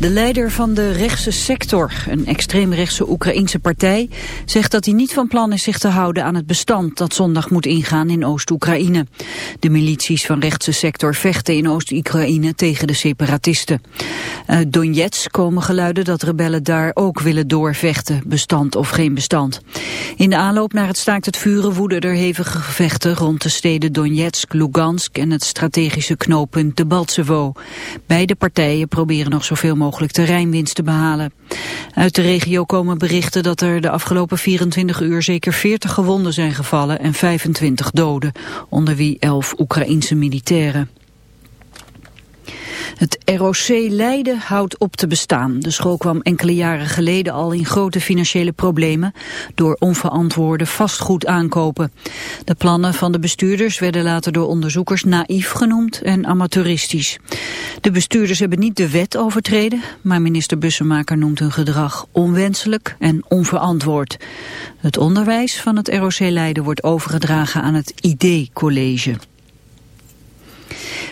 De leider van de rechtse sector, een extreemrechtse Oekraïense partij... zegt dat hij niet van plan is zich te houden aan het bestand... dat zondag moet ingaan in Oost-Oekraïne. De milities van rechtse sector vechten in Oost-Oekraïne tegen de separatisten. Uit Donetsk komen geluiden dat rebellen daar ook willen doorvechten... bestand of geen bestand. In de aanloop naar het staakt het vuren woeden er hevige gevechten... rond de steden Donetsk, Lugansk en het strategische knooppunt de Baltsevo. Beide partijen proberen nog zoveel mogelijk terreinwinst te behalen. Uit de regio komen berichten dat er de afgelopen 24 uur zeker 40 gewonden zijn gevallen en 25 doden, onder wie 11 Oekraïense militairen. Het ROC Leiden houdt op te bestaan. De school kwam enkele jaren geleden al in grote financiële problemen door onverantwoorde vastgoed aankopen. De plannen van de bestuurders werden later door onderzoekers naïef genoemd en amateuristisch. De bestuurders hebben niet de wet overtreden, maar minister Bussemaker noemt hun gedrag onwenselijk en onverantwoord. Het onderwijs van het ROC Leiden wordt overgedragen aan het ID-college.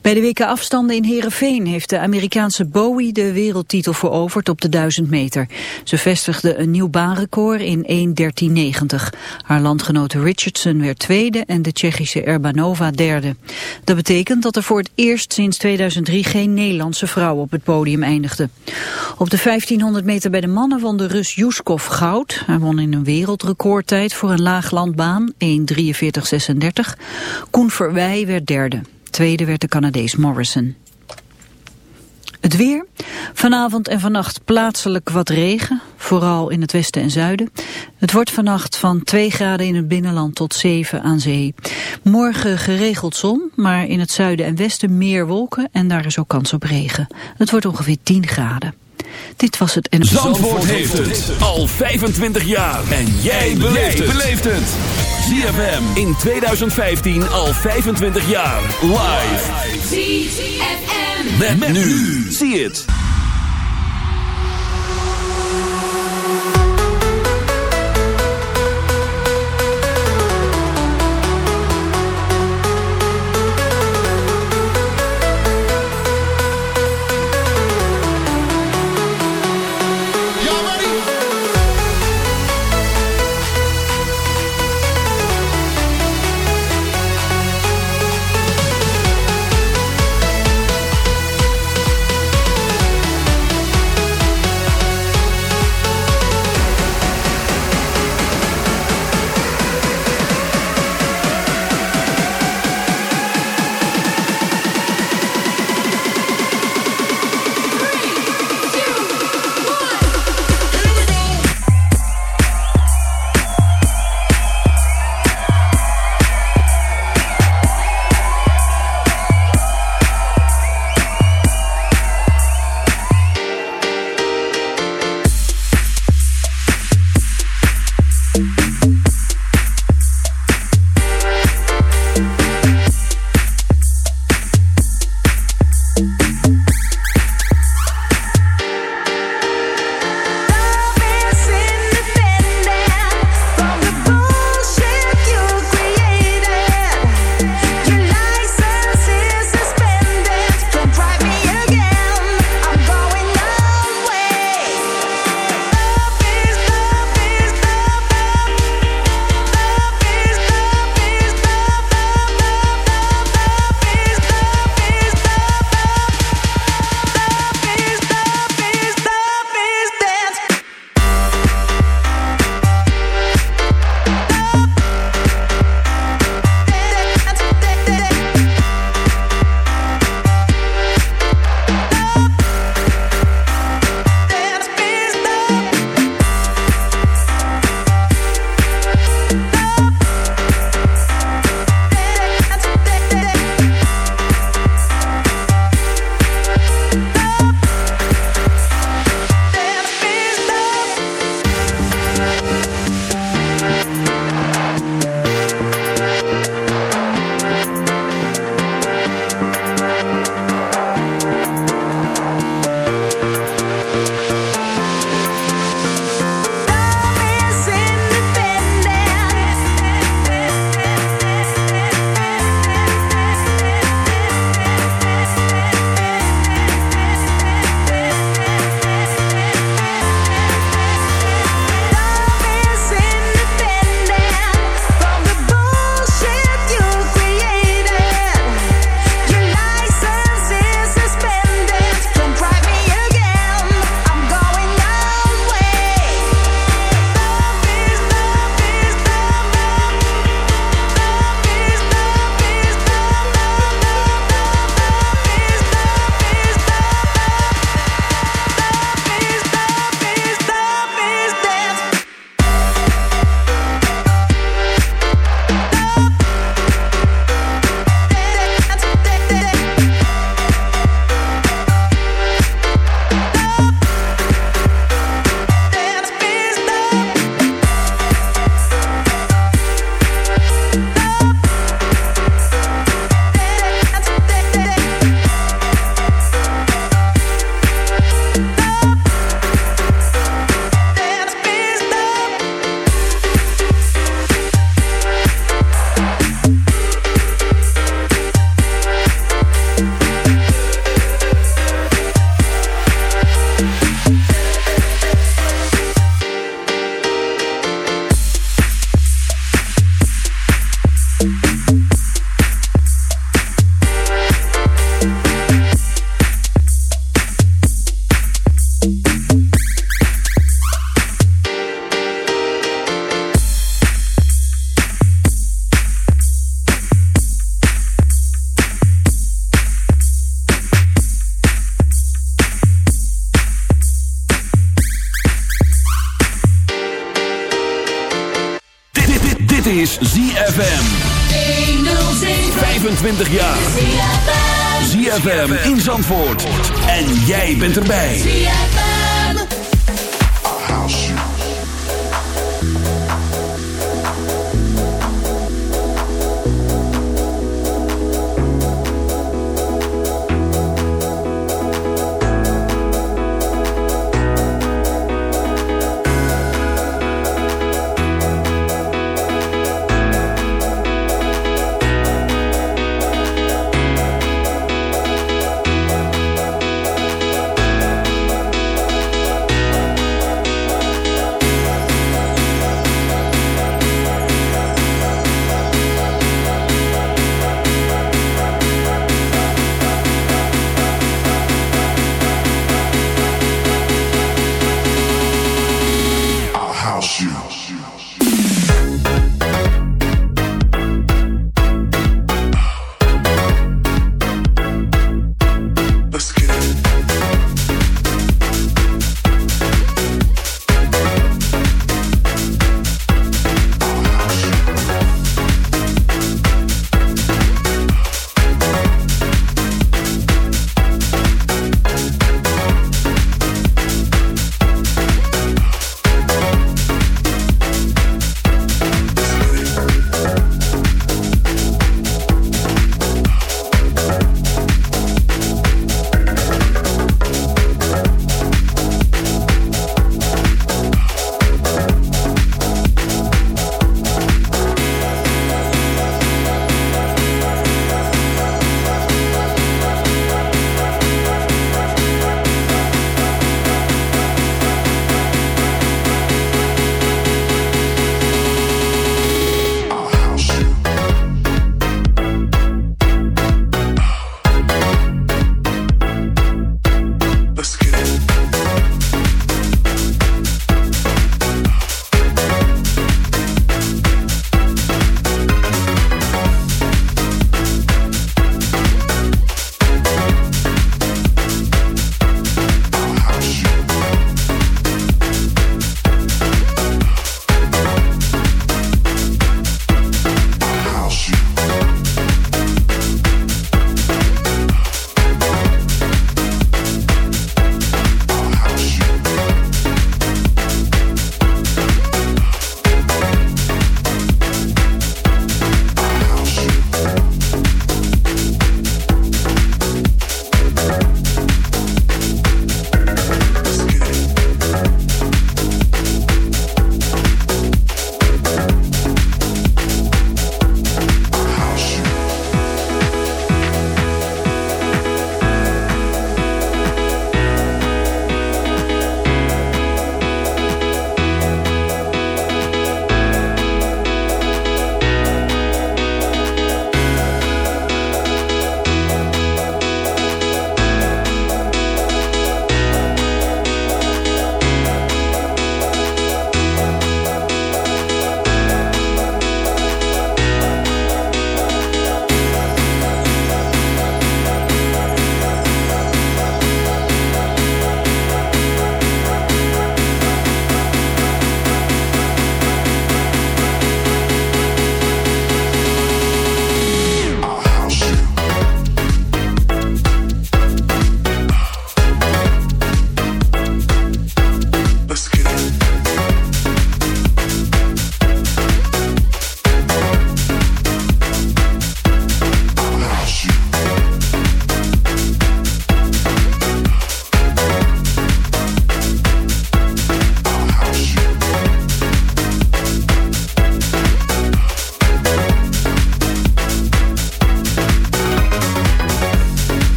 Bij de WK afstanden in Heerenveen heeft de Amerikaanse Bowie de wereldtitel veroverd op de 1000 meter. Ze vestigde een nieuw baanrecord in 1.13.90. Haar landgenote Richardson werd tweede en de Tsjechische Erbanova derde. Dat betekent dat er voor het eerst sinds 2003 geen Nederlandse vrouw op het podium eindigde. Op de 1500 meter bij de mannen won de Rus Juskov goud. Hij won in een wereldrecordtijd voor een laaglandbaan 1.43.36. Koen Verwij werd derde. Tweede werd de Canadees Morrison. Het weer. Vanavond en vannacht plaatselijk wat regen, vooral in het westen en zuiden. Het wordt vannacht van 2 graden in het binnenland tot 7 aan zee. Morgen geregeld zon, maar in het zuiden en westen meer wolken en daar is ook kans op regen. Het wordt ongeveer 10 graden. Dit was het en Zandvoort heeft het al 25 jaar. En jij beleeft het. ZFM in 2015 al 25 jaar. Live. ZFM. Met, met nu. Zie het.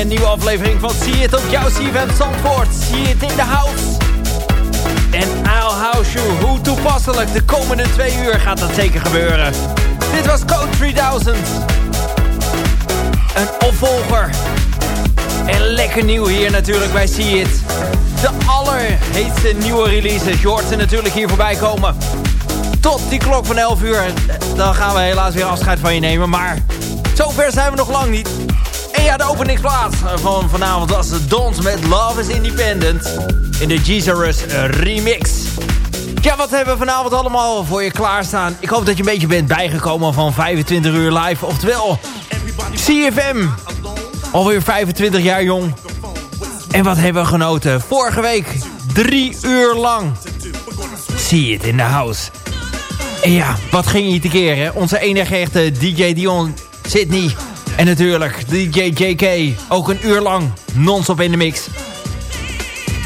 Een nieuwe aflevering van See It op jouw CFM Zandvoort. See It in the house. En I'll house you. Hoe toepasselijk. De komende twee uur gaat dat zeker gebeuren. Dit was Code 3000. Een opvolger. En lekker nieuw hier natuurlijk bij See It. De allerheetste nieuwe releases. Je hoort natuurlijk hier voorbij komen. Tot die klok van 11 uur. Dan gaan we helaas weer afscheid van je nemen. Maar Zover zijn we nog lang niet. Ja, de openingsplaats van vanavond was Dons met Love is Independent. In de Jesus remix. Ja, wat hebben we vanavond allemaal voor je klaarstaan? Ik hoop dat je een beetje bent bijgekomen van 25 uur live. Oftewel, CFM. Alweer 25 jaar jong. En wat hebben we genoten? Vorige week, drie uur lang. See it in the house. En ja, wat ging hier te keren? Onze enige echte DJ Dion Sydney. En natuurlijk DJ JK. Ook een uur lang non-stop in de mix.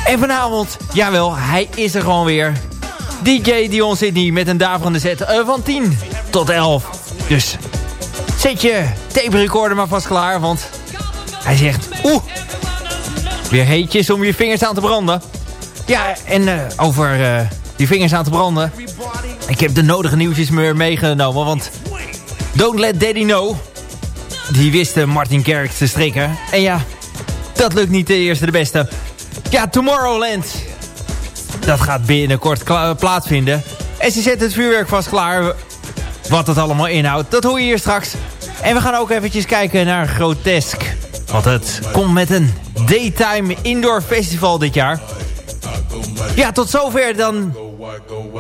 En vanavond, jawel, hij is er gewoon weer. DJ Dion Sydney met een daverende set uh, van 10 tot 11. Dus zet je tape recorder maar vast klaar, want hij zegt... Oeh, weer heetjes om je vingers aan te branden. Ja, en uh, over uh, die vingers aan te branden... Ik heb de nodige nieuwtjes meegenomen, want... Don't let daddy know. Die wist Martin Kerk te strikken. En ja, dat lukt niet de eerste de beste. Ja, Tomorrowland. Dat gaat binnenkort plaatsvinden. En ze zet het vuurwerk vast klaar. Wat het allemaal inhoudt, dat hoor je hier straks. En we gaan ook eventjes kijken naar Grotesque. Want het komt met een Daytime Indoor Festival dit jaar. Ja, tot zover dan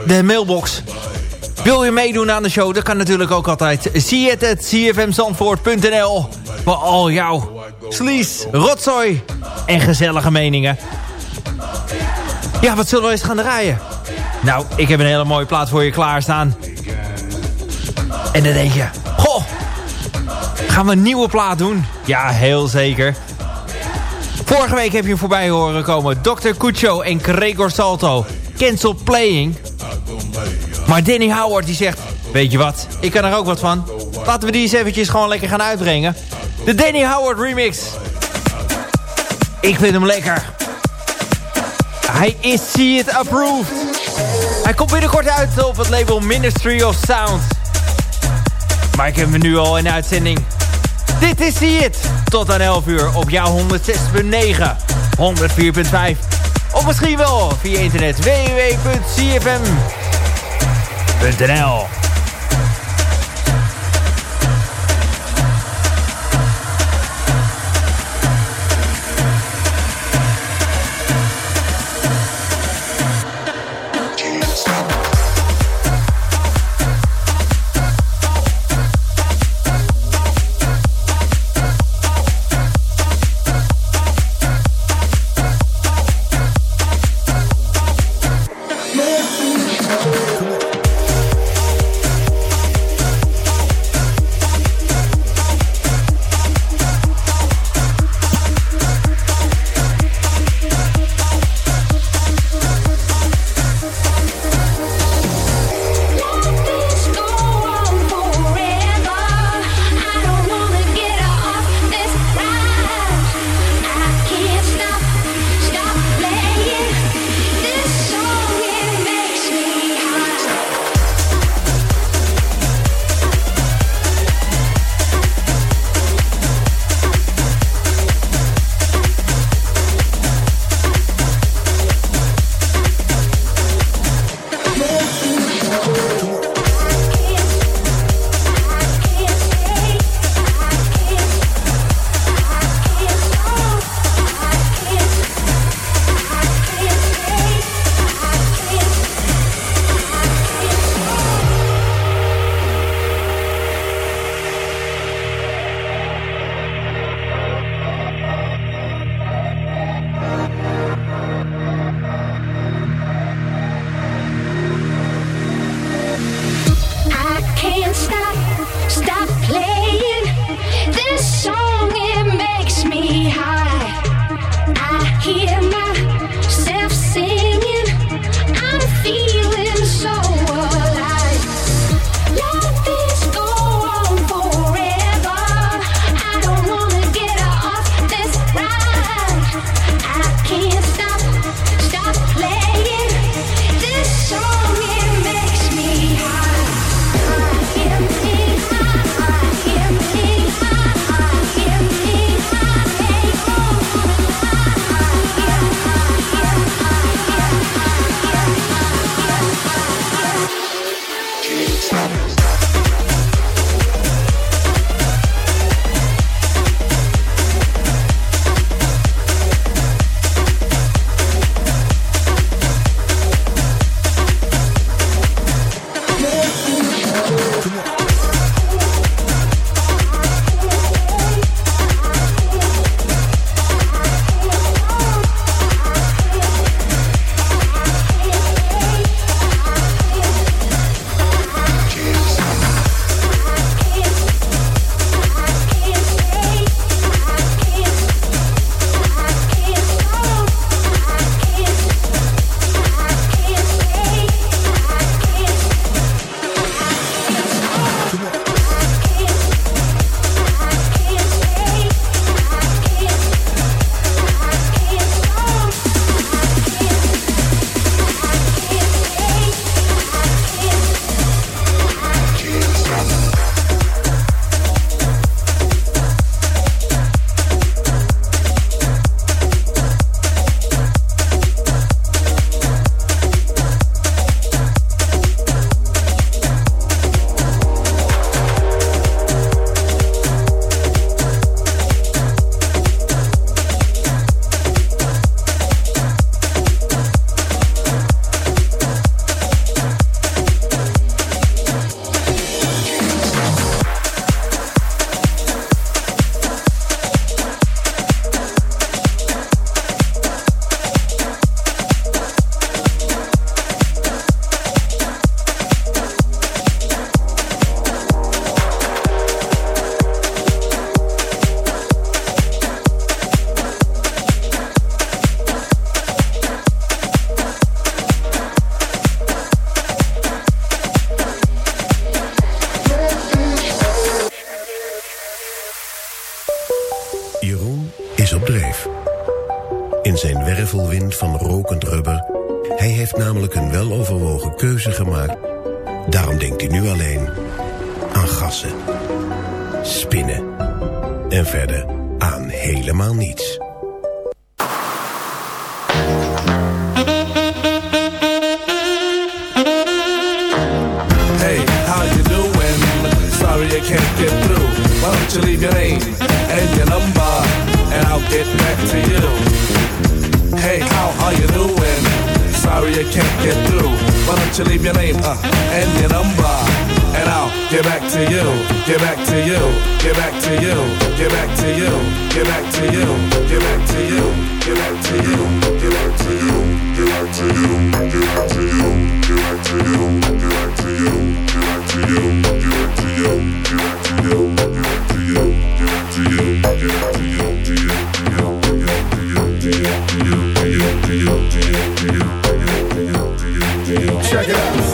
de mailbox. Wil je meedoen aan de show? Dat kan natuurlijk ook altijd. Zie het at cfmzandvoort.nl Voor al jouw sleaze, rotzooi en gezellige meningen. Ja, wat zullen we eens gaan draaien? Nou, ik heb een hele mooie plaat voor je klaarstaan. En dan denk je... Goh, gaan we een nieuwe plaat doen? Ja, heel zeker. Vorige week heb je voorbij horen komen. Dr. Cuccio en Gregor Salto. Cancel Playing. Maar Danny Howard die zegt... Weet je wat, ik kan er ook wat van. Laten we die eens eventjes gewoon lekker gaan uitbrengen. De Danny Howard remix. Ik vind hem lekker. Hij is See It Approved. Hij komt binnenkort uit op het label Ministry of Sound. Maar ik heb hem nu al in uitzending. Dit is See It. Tot aan 11 uur op jouw 106.9, 104.5. Of misschien wel via internet www.cfm.nl Teneo. Wervelwind van rokend rubber. Hij heeft namelijk een weloverwogen keuze gemaakt. Daarom denkt hij nu alleen aan gassen, spinnen en verder aan helemaal niets. You leave your name uh, and your number, and I'll get back to you. Get back to you. Get back to you. Get back to you. Get back to you. Get back to you. Get back to you. Get back to you. Get back to you. Get back to you. Get back to you. Get back to you. Check it out.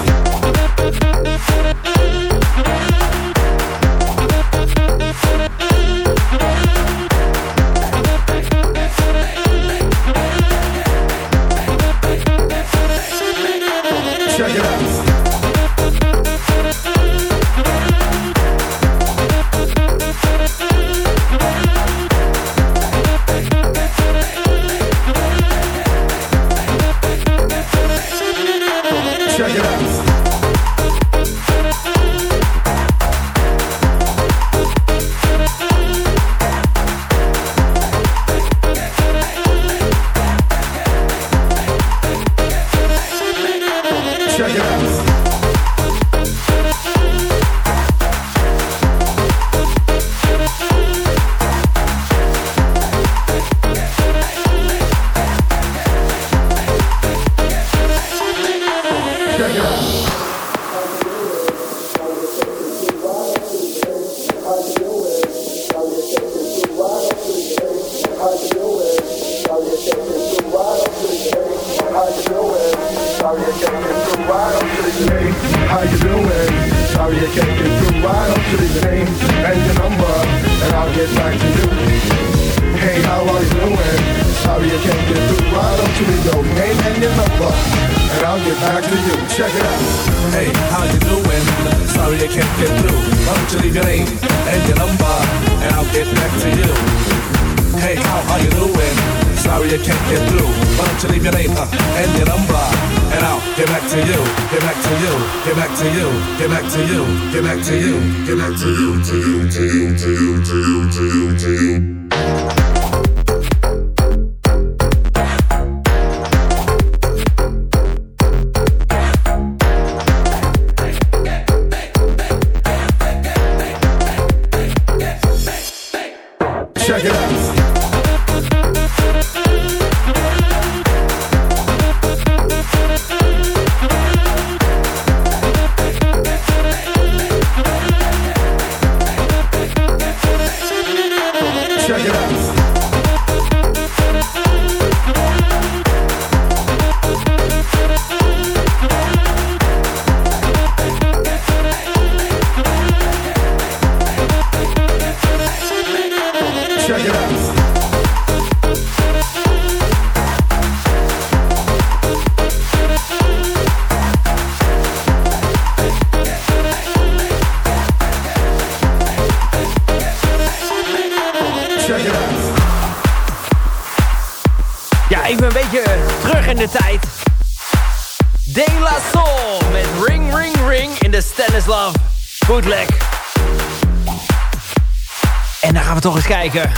Kijken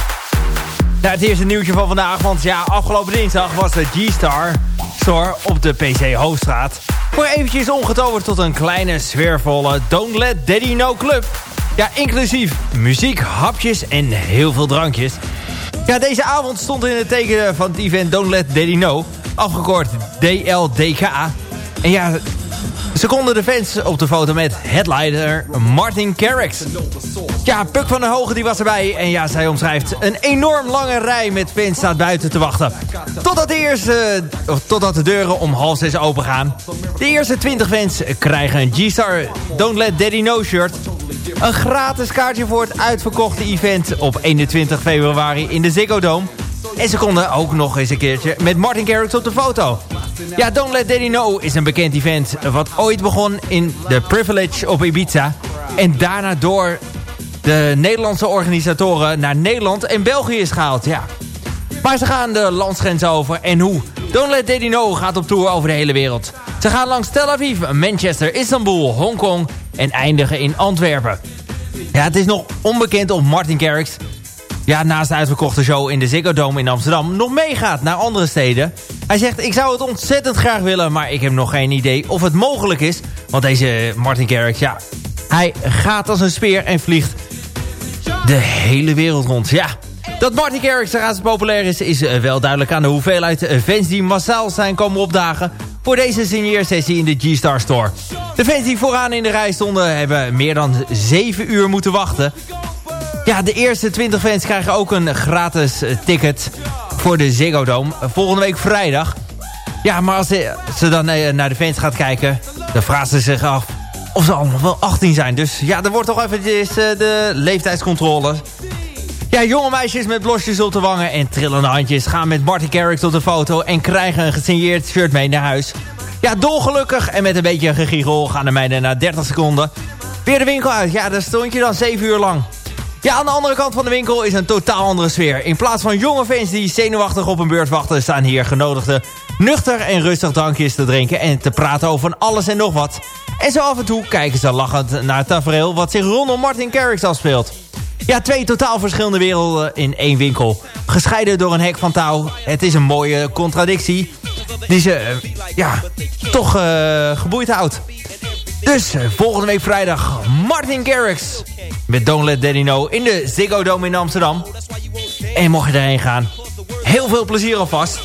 naar het eerste nieuwtje van vandaag. Want ja, afgelopen dinsdag was de G-Star Store op de PC Hoofdstraat. Voor eventjes omgetoverd tot een kleine sfeervolle Don't Let Daddy Know Club. Ja, inclusief muziek, hapjes en heel veel drankjes. Ja, deze avond stond in het teken van het event Don't Let Daddy Know. Afgekort DLDK. En ja, ze konden de fans op de foto met headliner Martin Garrix. Ja, Puk van der Hoge die was erbij. En ja, zij omschrijft een enorm lange rij met fans staat buiten te wachten. Totdat de, eerste, of totdat de deuren om half zes open gaan. De eerste 20 fans krijgen een G-Star Don't Let Daddy Know shirt. Een gratis kaartje voor het uitverkochte event op 21 februari in de Ziggo Dome. En ze konden ook nog eens een keertje met Martin Garrix op de foto. Ja, Don't Let Daddy Know is een bekend event... wat ooit begon in The Privilege op Ibiza... en daarna door de Nederlandse organisatoren naar Nederland en België is gehaald. Ja. Maar ze gaan de landsgrens over en hoe? Don't Let Daddy Know gaat op tour over de hele wereld. Ze gaan langs Tel Aviv, Manchester, Istanbul, Hongkong en eindigen in Antwerpen. Ja, het is nog onbekend of Martin Garrix... Ja, naast de uitverkochte show in de Ziggo Dome in Amsterdam... nog meegaat naar andere steden. Hij zegt, ik zou het ontzettend graag willen... maar ik heb nog geen idee of het mogelijk is. Want deze Martin Garrix, ja... hij gaat als een speer en vliegt de hele wereld rond. Ja, dat Martin Garrix zo populair is... is eh, wel duidelijk aan de hoeveelheid eh, fans die massaal zijn komen opdagen... voor deze signeersessie in de G-Star Store. De fans die vooraan in de rij stonden... hebben meer dan 7 uur moeten wachten... Ja, de eerste 20 fans krijgen ook een gratis eh, ticket voor de Ziggo Dome. Volgende week vrijdag. Ja, maar als ze, dan naar de fans gaat kijken... dan vraagt ze zich af of ze allemaal wel 18 zijn. Dus ja, er wordt toch eventjes de leeftijdscontrole. Ja, jonge meisjes met blosjes op de wangen en trillende handjes... gaan met Marty Garrix op de foto en krijgen een gesigneerd shirt mee naar huis. Ja, dolgelukkig en met een beetje gegiegel gaan de meiden na 30 seconden... weer de winkel uit. Ja, daar stond je dan 7 uur lang. Ja, aan de andere kant van de winkel is een totaal andere sfeer. In plaats van jonge fans die zenuwachtig op een beurt wachten... staan hier genodigden nuchter en rustig drankjes te drinken... en te praten over alles en nog wat. En zo af en toe kijken ze lachend naar het tafereel... wat zich rondom Martin Garrix afspeelt. Ja, twee totaal verschillende werelden in één winkel. Gescheiden door een hek van touw. Het is een mooie contradictie. Die ze, uh, ja, toch uh, geboeid houdt. Dus uh, volgende week vrijdag Martin Garrix. Met Don't Let Daddy Know in de Ziggo Dome in Amsterdam. En mocht je erheen gaan. Heel veel plezier alvast.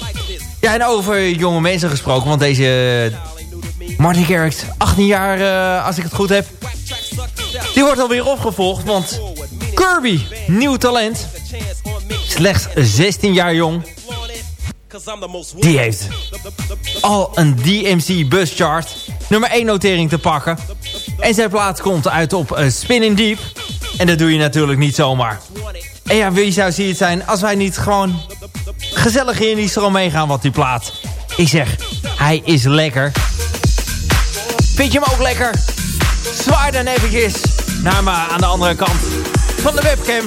Ja, en over jonge mensen gesproken. Want deze Martin Garrix, 18 jaar als ik het goed heb. Die wordt alweer opgevolgd, want Kirby, nieuw talent. Slechts 16 jaar jong. Die heeft al een DMC Bus Chart nummer 1 notering te pakken. En zijn plaats komt uit op uh, Spinning Deep. En dat doe je natuurlijk niet zomaar. En ja, wie zou het zijn als wij niet gewoon gezellig in die stroom meegaan wat die plaat. Ik zeg, hij is lekker. Vind je hem ook lekker? Zwaar dan eventjes naar me aan de andere kant van de webcam.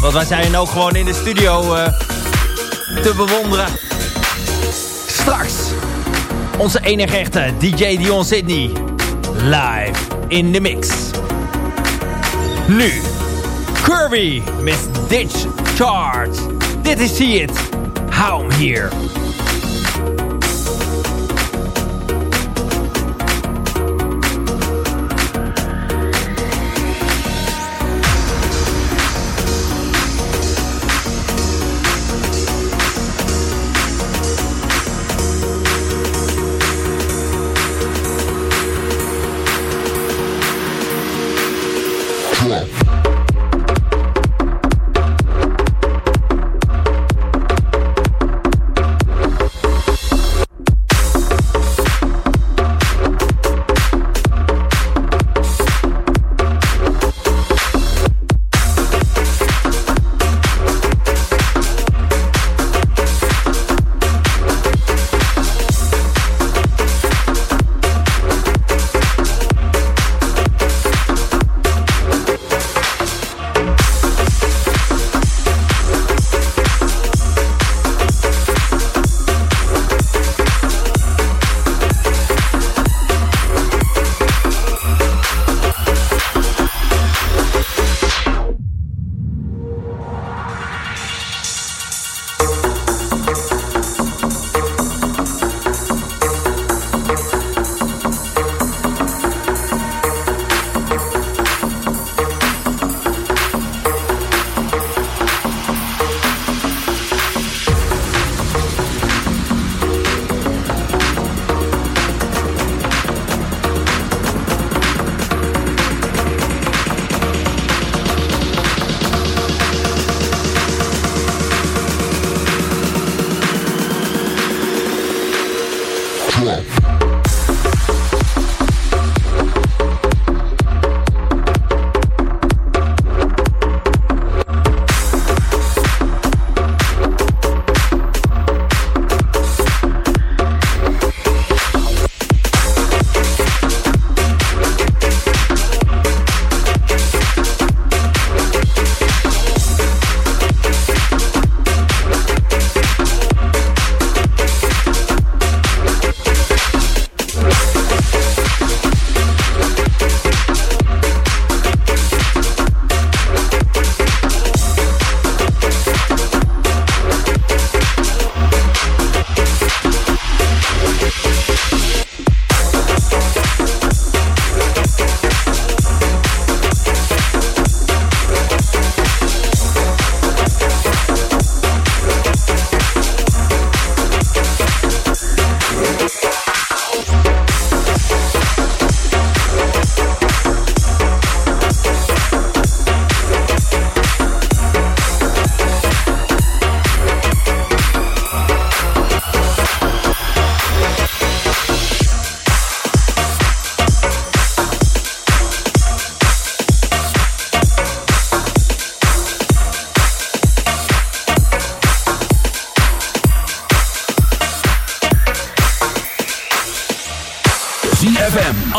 Want wij zijn ook gewoon in de studio uh, te bewonderen. Straks onze enige echte DJ Dion Sydney. Live in the mix. Nu Kirby met Ditch Charge. Dit is See It. Hem hier.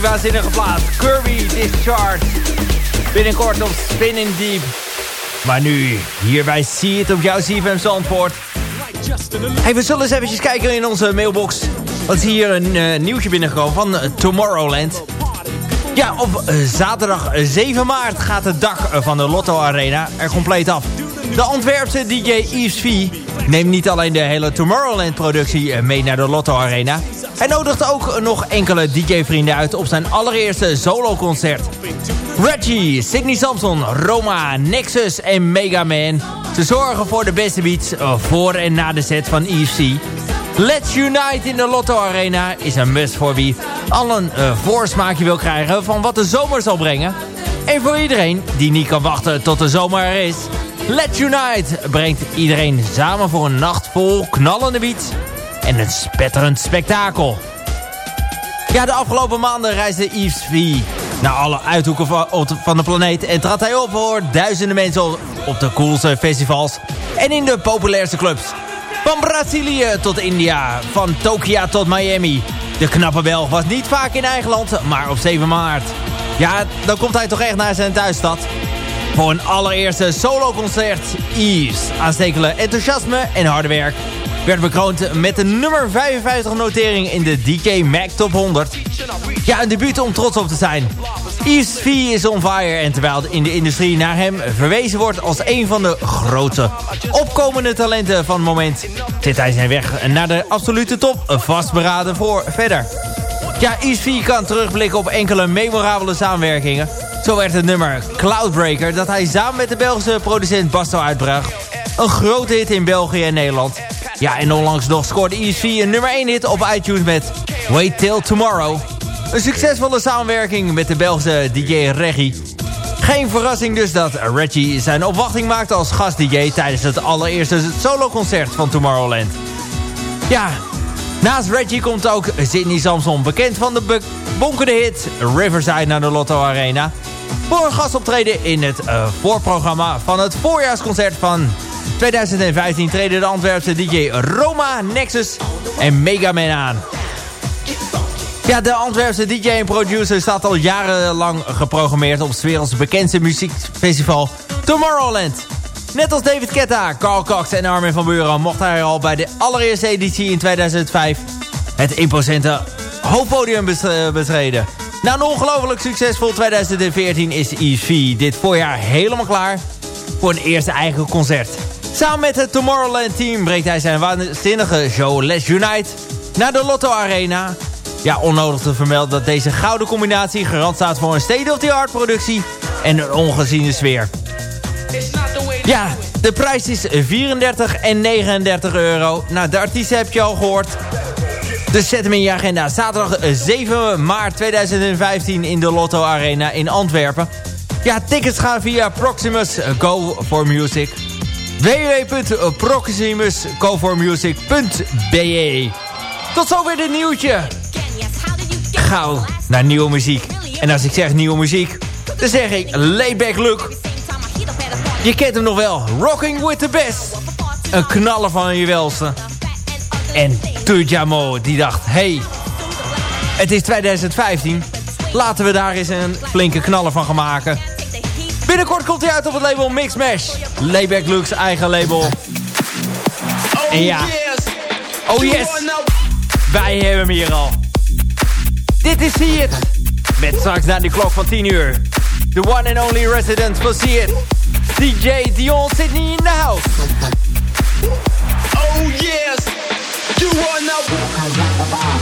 Waanzinnige plaats. Kirby Discharge. Binnenkort op Spinning Deep. Maar nu, hier bij See It op jouw CFM Zandvoort. Hey, we zullen eens eventjes kijken in onze mailbox. Wat is hier een uh, nieuwtje binnengekomen van uh, Tomorrowland. Ja, op uh, zaterdag 7 maart gaat het dak van de Lotto Arena er compleet af. De Antwerpse DJ Yves V neemt niet alleen de hele Tomorrowland productie mee naar de Lotto Arena... Hij nodigt ook nog enkele DJ-vrienden uit op zijn allereerste soloconcert. Reggie, Sidney Samson, Roma, Nexus en Mega Man. Ze zorgen voor de beste beats voor en na de set van EFC. Let's Unite in de Lotto Arena is een must voor wie al een uh, voorsmaakje wil krijgen van wat de zomer zal brengen. En voor iedereen die niet kan wachten tot de zomer er is. Let's Unite brengt iedereen samen voor een nacht vol knallende beats en een spetterend spektakel. Ja, de afgelopen maanden reisde Yves V naar alle uithoeken van de planeet... en trad hij op voor duizenden mensen op de coolste festivals en in de populairste clubs. Van Brazilië tot India, van Tokio tot Miami. De knappe Belg was niet vaak in eigen land, maar op 7 maart. Ja, dan komt hij toch echt naar zijn thuisstad. Voor een allereerste soloconcert Yves. Aanstekende enthousiasme en harde werk werd bekroond met de nummer 55 notering in de DJ Mac Top 100. Ja, een debuut om trots op te zijn. East V is on fire en terwijl in de industrie naar hem verwezen wordt als een van de grootste opkomende talenten van het moment, zit hij zijn weg naar de absolute top vastberaden voor verder. Ja, East kan terugblikken op enkele memorabele samenwerkingen. Zo werd het nummer Cloudbreaker dat hij samen met de Belgische producent Basto uitbracht. Een grote hit in België en Nederland. Ja, en onlangs nog scoorde ESV een nummer 1 hit op iTunes met Wait Till Tomorrow. Een succesvolle samenwerking met de Belgische DJ Reggie. Geen verrassing dus dat Reggie zijn opwachting maakte als gast-dj... tijdens het allereerste soloconcert van Tomorrowland. Ja, naast Reggie komt ook Sidney Samson... bekend van de bonkende hit Riverside naar de Lotto Arena... voor een gastoptreden in het uh, voorprogramma van het voorjaarsconcert van 2015 treden de Antwerpse DJ Roma, Nexus en Megaman aan. Ja, de Antwerpse DJ en producer staat al jarenlang geprogrammeerd op het werelds bekendste muziekfestival Tomorrowland. Net als David Ketta, Carl Cox en Armin van Buren mocht hij al bij de allereerste editie in 2005 het imposante hoofdpodium betreden. Na een ongelooflijk succesvol 2014 is EV dit voorjaar helemaal klaar voor een eerste eigen concert. Samen met het Tomorrowland team brengt hij zijn waanzinnige show Let's Unite naar de Lotto Arena. Ja, onnodig te vermelden dat deze gouden combinatie garant staat voor een state-of-the-art productie en een ongeziene sfeer. Ja, de prijs is 34 en 39 euro. Nou, de artiesten heb je al gehoord. Dus zet hem in je agenda. Zaterdag 7 maart 2015 in de Lotto Arena in Antwerpen. Ja, tickets gaan via Proximus Go for Music www.proximuscoformusic.be Tot zover dit nieuwtje. Gauw naar nieuwe muziek. En als ik zeg nieuwe muziek, dan zeg ik Layback Look. Je kent hem nog wel, Rocking with the Best. Een knaller van je welste. En Tujamo die dacht, hey, het is 2015. Laten we daar eens een flinke knaller van gaan maken. Binnenkort komt hij uit op het label Mix Mash. Layback Lux eigen label. En ja. Oh yes. Wij hebben hem hier al. Dit is See It. Met straks na die klok van 10 uur. The one and only resident for See It. DJ Dion Sydney in the house. Oh yes. You wanna...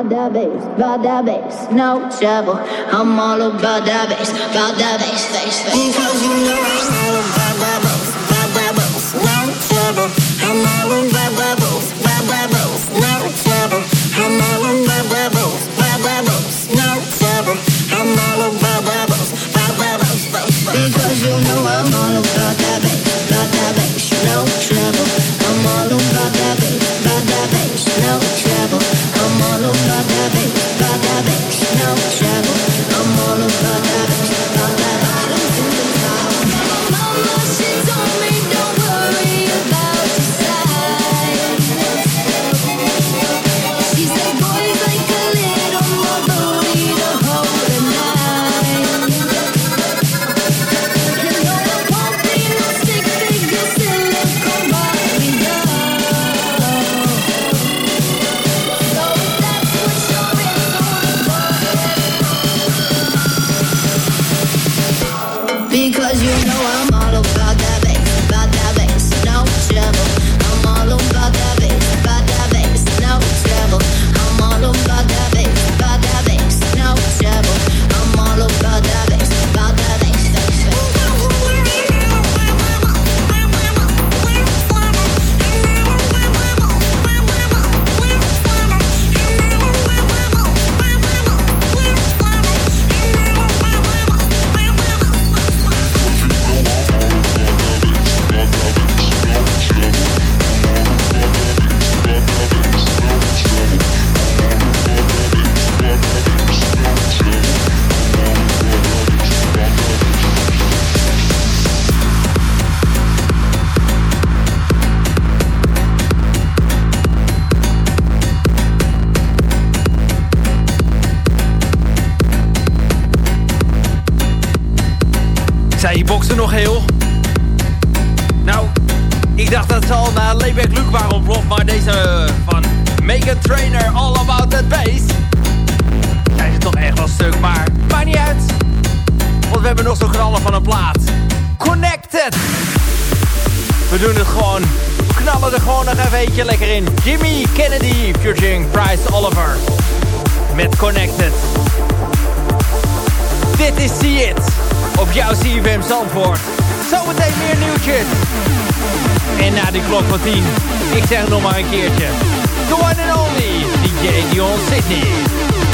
about that bass, about that bass, no trouble. I'm all about that bass, about that bass, bass, bass. Because you know I'm Sydney.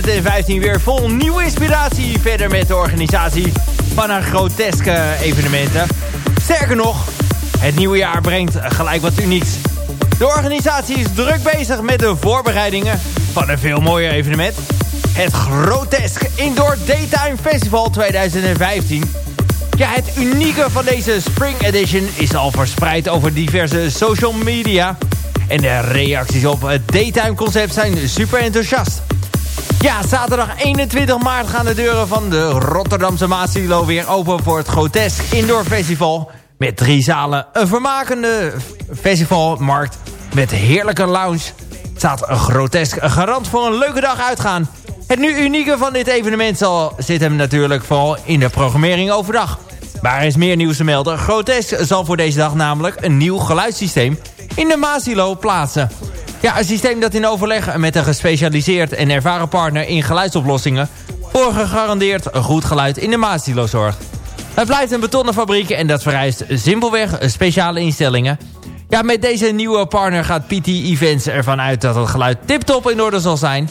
2015 weer vol nieuwe inspiratie verder met de organisatie van een groteske evenementen. Sterker nog, het nieuwe jaar brengt gelijk wat unieks. De organisatie is druk bezig met de voorbereidingen van een veel mooier evenement. Het Grotesk Indoor Daytime Festival 2015 ja, het unieke van deze Spring Edition is al verspreid over diverse social media. En de reacties op het daytime concept zijn super enthousiast. Ja, zaterdag 21 maart gaan de deuren van de Rotterdamse Maasilo weer open voor het Grotesk Indoor Festival. Met drie zalen, een vermakende festivalmarkt met heerlijke lounge. Staat een grotesk garant voor een leuke dag uitgaan. Het nu unieke van dit evenement zal, zit hem natuurlijk vooral in de programmering overdag. Maar er is meer nieuws te melden. Grotesk zal voor deze dag namelijk een nieuw geluidssysteem in de Maasilo plaatsen. Ja, een systeem dat in overleg met een gespecialiseerd en ervaren partner in geluidsoplossingen voor gegarandeerd goed geluid in de Maasilo zorgt. Het blijft een betonnen fabriek en dat vereist simpelweg speciale instellingen. Ja, met deze nieuwe partner gaat PT Events ervan uit dat het geluid tiptop in orde zal zijn.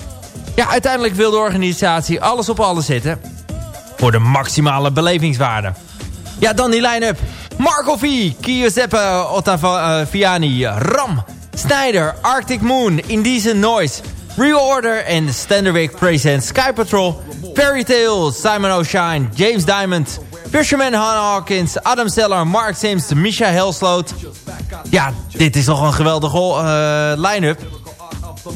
Ja, uiteindelijk wil de organisatie alles op alles zetten voor de maximale belevingswaarde. Ja, dan die line-up. Marco V, Giuseppe Ottaviani, Ram, Snyder, Arctic Moon, Indecent Noise, Reorder en Standardwick presents Sky Patrol, Fairy Tale, Simon O'Shine, James Diamond, Fisherman Hannah Hawkins, Adam Seller, Mark Sims, Misha Helsloot. Ja, dit is toch een geweldige uh, line-up.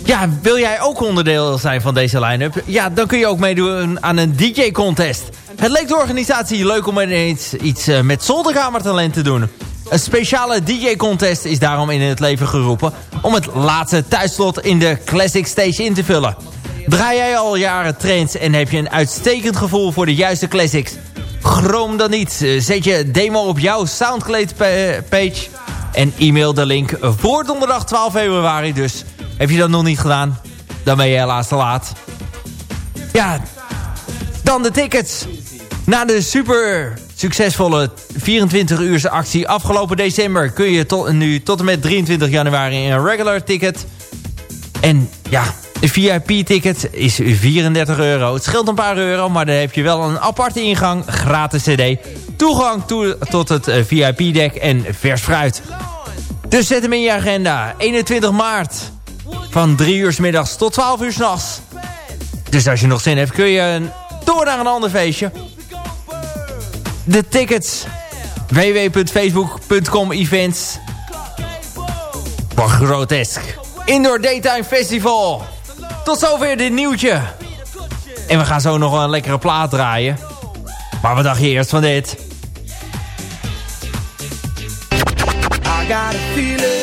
Ja, wil jij ook onderdeel zijn van deze line-up? Ja, dan kun je ook meedoen aan een DJ-contest. Het leek de organisatie leuk om ineens iets uh, met zolderkamertalent te doen. Een speciale DJ-contest is daarom in het leven geroepen... om het laatste thuisslot in de Classic Stage in te vullen. Draai jij al jaren trends en heb je een uitstekend gevoel voor de juiste classics? Groom dan niet. Eh, zet je demo op jouw Soundcloud-page... en e-mail de link voor donderdag 12 februari dus... Heb je dat nog niet gedaan? Dan ben je helaas te laat. Ja, dan de tickets. Na de super succesvolle 24 uurse actie afgelopen december... kun je tot, nu tot en met 23 januari een regular ticket. En ja, een VIP-ticket is 34 euro. Het scheelt een paar euro, maar dan heb je wel een aparte ingang, gratis cd... toegang to tot het eh, VIP-dek en vers fruit. Dus zet hem in je agenda. 21 maart van 3 uur s middags tot 12 uur s'nachts. Dus als je nog zin hebt, kun je door naar een ander feestje. De tickets. www.facebook.com events. Grotesk. Indoor Daytime Festival. Tot zover dit nieuwtje. En we gaan zo nog een lekkere plaat draaien. Maar wat dacht je eerst van dit? I got a feeling